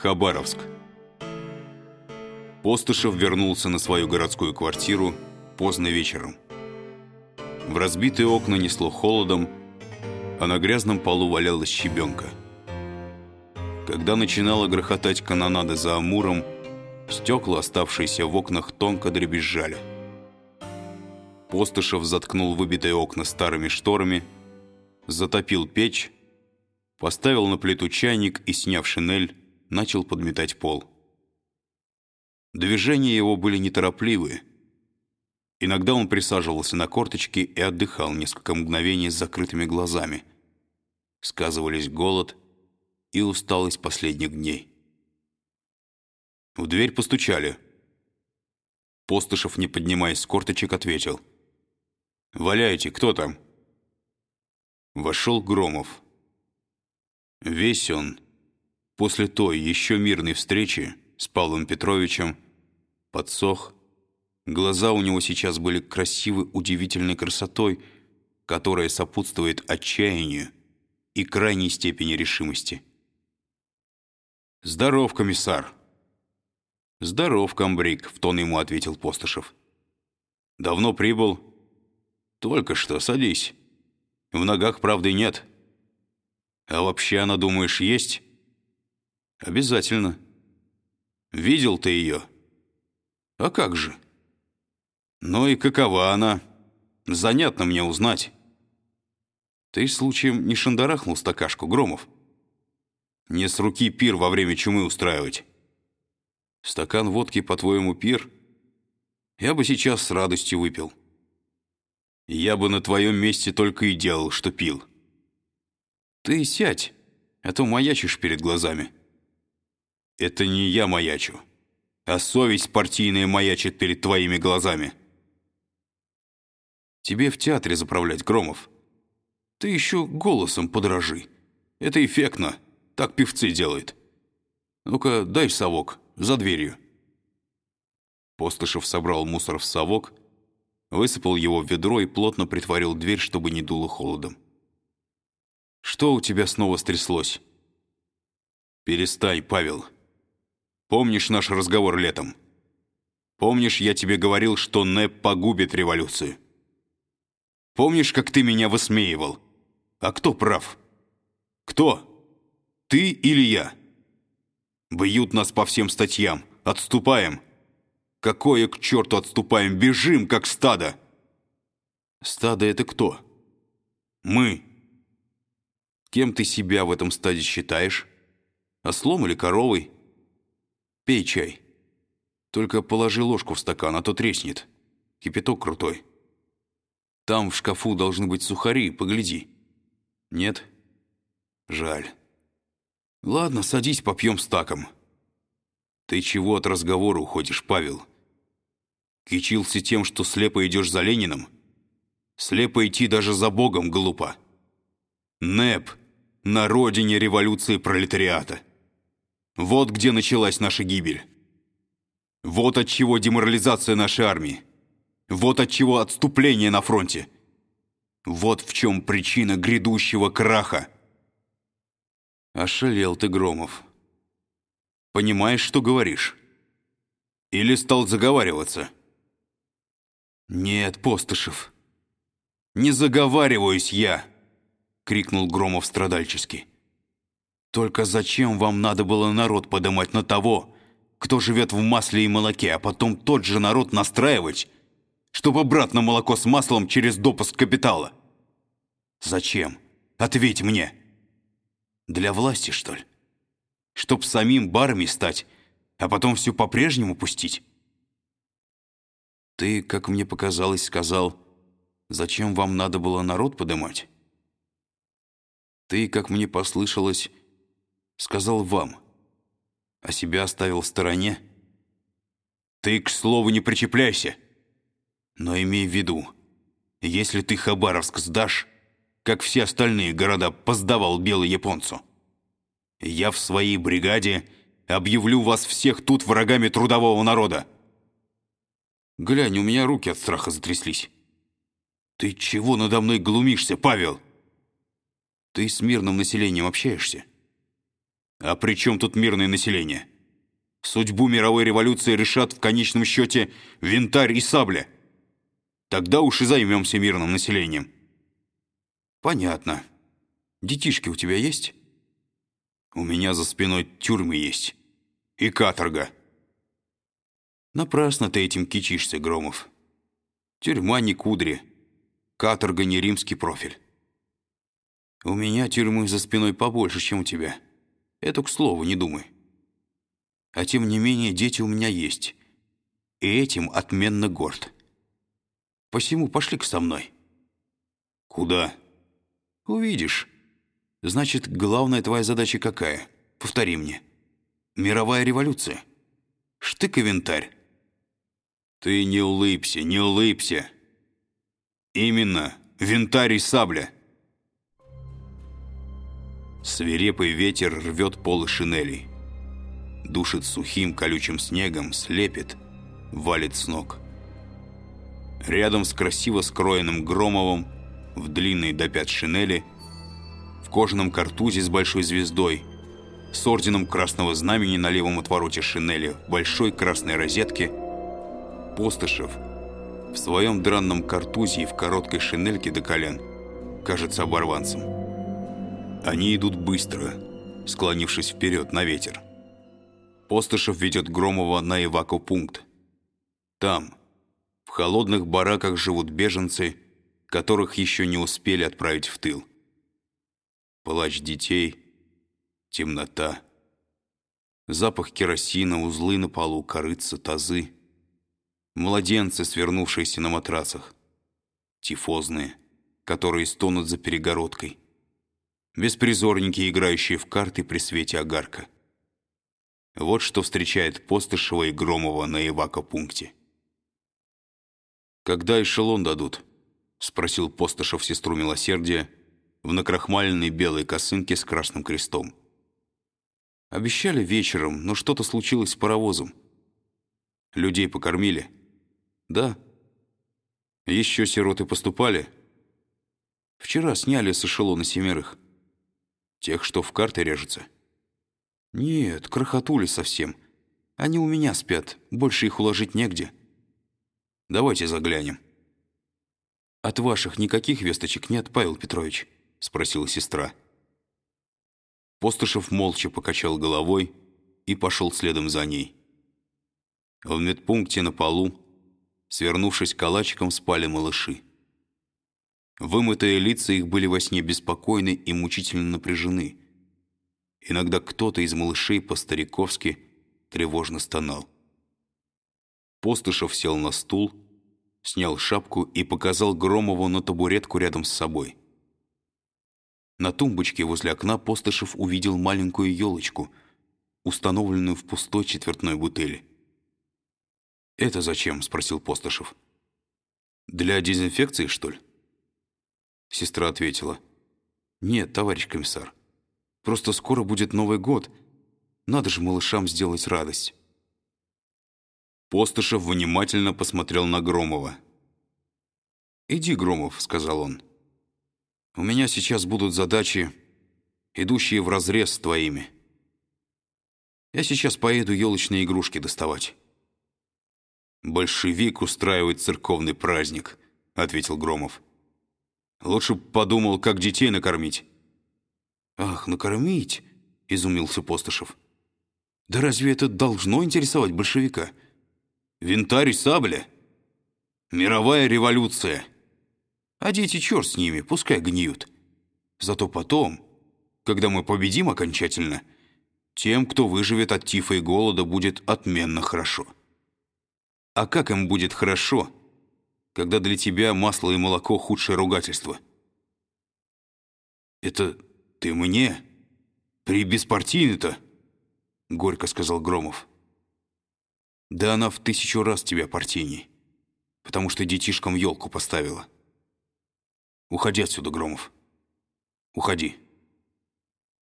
Хабаровск. Постышев вернулся на свою городскую квартиру поздно вечером. В разбитые окна несло холодом, а на грязном полу валялась щебенка. Когда начинала грохотать канонада за Амуром, стекла, оставшиеся в окнах, тонко дребезжали. Постышев заткнул выбитые окна старыми шторами, затопил печь, поставил на плиту чайник и, сняв шинель, начал подметать пол. Движения его были неторопливые. Иногда он присаживался на корточки и отдыхал несколько мгновений с закрытыми глазами. Сказывались голод и усталость последних дней. В дверь постучали. Постышев, не поднимаясь с корточек, ответил. «Валяйте, кто там?» Вошел Громов. Весь он, После той еще мирной встречи с Павлом Петровичем подсох. Глаза у него сейчас были красивы удивительной красотой, которая сопутствует отчаянию и крайней степени решимости. «Здоров, комиссар!» «Здоров, комбриг», — в тон ему ответил Постышев. «Давно прибыл?» «Только что, садись. В ногах правды нет. А вообще она, думаешь, есть?» «Обязательно. Видел ты ее?» «А как же?» «Ну и какова она? Занятно мне узнать». «Ты, случаем, не шандарахнул стакашку, Громов?» «Не с руки пир во время чумы устраивать». «Стакан водки, по-твоему, пир?» «Я бы сейчас с радостью выпил». «Я бы на твоем месте только и делал, что пил». «Ты сядь, а то маячишь перед глазами». Это не я маячу, а совесть партийная маячит перед твоими глазами. Тебе в театре заправлять, Громов. Ты еще голосом подражи. Это эффектно, так певцы делают. Ну-ка, дай совок, за дверью. Постышев собрал мусор в совок, высыпал его в ведро и плотно притворил дверь, чтобы не дуло холодом. «Что у тебя снова стряслось?» «Перестань, Павел», Помнишь наш разговор летом? Помнишь, я тебе говорил, что НЭП погубит революцию? Помнишь, как ты меня высмеивал? А кто прав? Кто? Ты или я? Бьют нас по всем статьям. Отступаем. Какое к черту отступаем? Бежим, как стадо. Стадо — это кто? Мы. Кем ты себя в этом стаде считаешь? Ослом или коровой? Пей чай. Только положи ложку в стакан, а то треснет. Кипяток крутой. Там в шкафу должны быть сухари, погляди. Нет? Жаль. Ладно, садись, попьем стаком. Ты чего от разговора уходишь, Павел? Кичился тем, что слепо идешь за Лениным? Слепо идти даже за Богом глупо. НЭП на родине революции пролетариата. Вот где началась наша гибель. Вот от чего деморализация нашей армии. Вот от чего отступление на фронте. Вот в чем причина грядущего краха. Ошалел ты, Громов. Понимаешь, что говоришь? Или стал заговариваться? Нет, Постышев. Не заговариваюсь я, крикнул Громов страдальчески. Только зачем вам надо было народ подымать на того, кто живет в масле и молоке, а потом тот же народ настраивать, чтобы обратно молоко с маслом через допуск капитала? Зачем? Ответь мне. Для власти, что ли? Чтоб самим барами стать, а потом все по-прежнему пустить? Ты, как мне показалось, сказал, зачем вам надо было народ подымать? Ты, как мне послышалось, сказал вам, а себя оставил в стороне. Ты, к слову, не причепляйся. Но имей в виду, если ты Хабаровск сдашь, как все остальные города поздавал белый японцу, я в своей бригаде объявлю вас всех тут врагами трудового народа. Глянь, у меня руки от страха затряслись. Ты чего надо мной глумишься, Павел? Ты с мирным населением общаешься? А при чем тут мирное население? Судьбу мировой революции решат в конечном счете винтарь и сабля. Тогда уж и займемся мирным населением. Понятно. Детишки у тебя есть? У меня за спиной тюрьмы есть. И каторга. Напрасно ты этим кичишься, Громов. Тюрьма не кудри. Каторга не римский профиль. У меня тюрьмы за спиной побольше, чем у тебя. Это к слову, не думай. А тем не менее, дети у меня есть. И этим отменно горд. Посему пошли-ка со мной. Куда? Увидишь. Значит, главная твоя задача какая? Повтори мне. Мировая революция. Штык и винтарь. Ты не улыбся, не улыбся. Именно, винтарь и сабля. Свирепый ветер рвет полы шинелей. Душит сухим колючим снегом, слепит, валит с ног. Рядом с красиво скроенным Громовым, в длинной до пят шинели, в кожаном картузе с большой звездой, с орденом красного знамени на левом отвороте шинели, в большой красной розетке – Постышев в своем дранном картузе и в короткой шинельке до колен кажется оборванцем. Они идут быстро, склонившись вперед на ветер. Постышев ведет Громова на эвакопункт. Там, в холодных бараках живут беженцы, которых еще не успели отправить в тыл. Плач детей, темнота, запах керосина, узлы на полу, корыца, тазы — Младенцы, свернувшиеся на матрасах. Тифозные, которые стонут за перегородкой. Беспризорники, играющие в карты при свете огарка. Вот что встречает Постышева и Громова на эвакопункте. «Когда эшелон дадут?» — спросил Постышев сестру милосердия в накрахмаленной белой косынке с красным крестом. Обещали вечером, но что-то случилось с паровозом. Людей покормили — «Да». «Еще сироты поступали?» «Вчера сняли с эшелона семерых». «Тех, что в карты режутся?» «Нет, крохотули совсем. Они у меня спят, больше их уложить негде». «Давайте заглянем». «От ваших никаких весточек нет, Павел Петрович?» — спросила сестра. Постышев молча покачал головой и пошел следом за ней. В медпункте на полу Свернувшись калачиком, спали малыши. Вымытые лица их были во сне беспокойны и мучительно напряжены. Иногда кто-то из малышей по-стариковски тревожно стонал. Постышев сел на стул, снял шапку и показал Громову на табуретку рядом с собой. На тумбочке возле окна Постышев увидел маленькую елочку, установленную в пустой четвертной бутыли. «Это зачем?» — спросил Постышев. «Для дезинфекции, что ли?» Сестра ответила. «Нет, товарищ комиссар. Просто скоро будет Новый год. Надо же малышам сделать радость». Постышев внимательно посмотрел на Громова. «Иди, Громов», — сказал он. «У меня сейчас будут задачи, идущие вразрез с твоими. Я сейчас поеду елочные игрушки доставать». «Большевик устраивает церковный праздник», — ответил Громов. «Лучше б подумал, как детей накормить». «Ах, накормить?» — изумился Постышев. «Да разве это должно интересовать большевика?» «Винтарь сабля. Мировая революция. А дети черт с ними, пускай гниют. Зато потом, когда мы победим окончательно, тем, кто выживет от тифа и голода, будет отменно хорошо». А как им будет хорошо, когда для тебя масло и молоко худшее ругательство? Это ты мне? При беспартийной-то? Горько сказал Громов. Да она в тысячу раз тебя партийней, потому что детишкам елку поставила. Уходи отсюда, Громов. Уходи.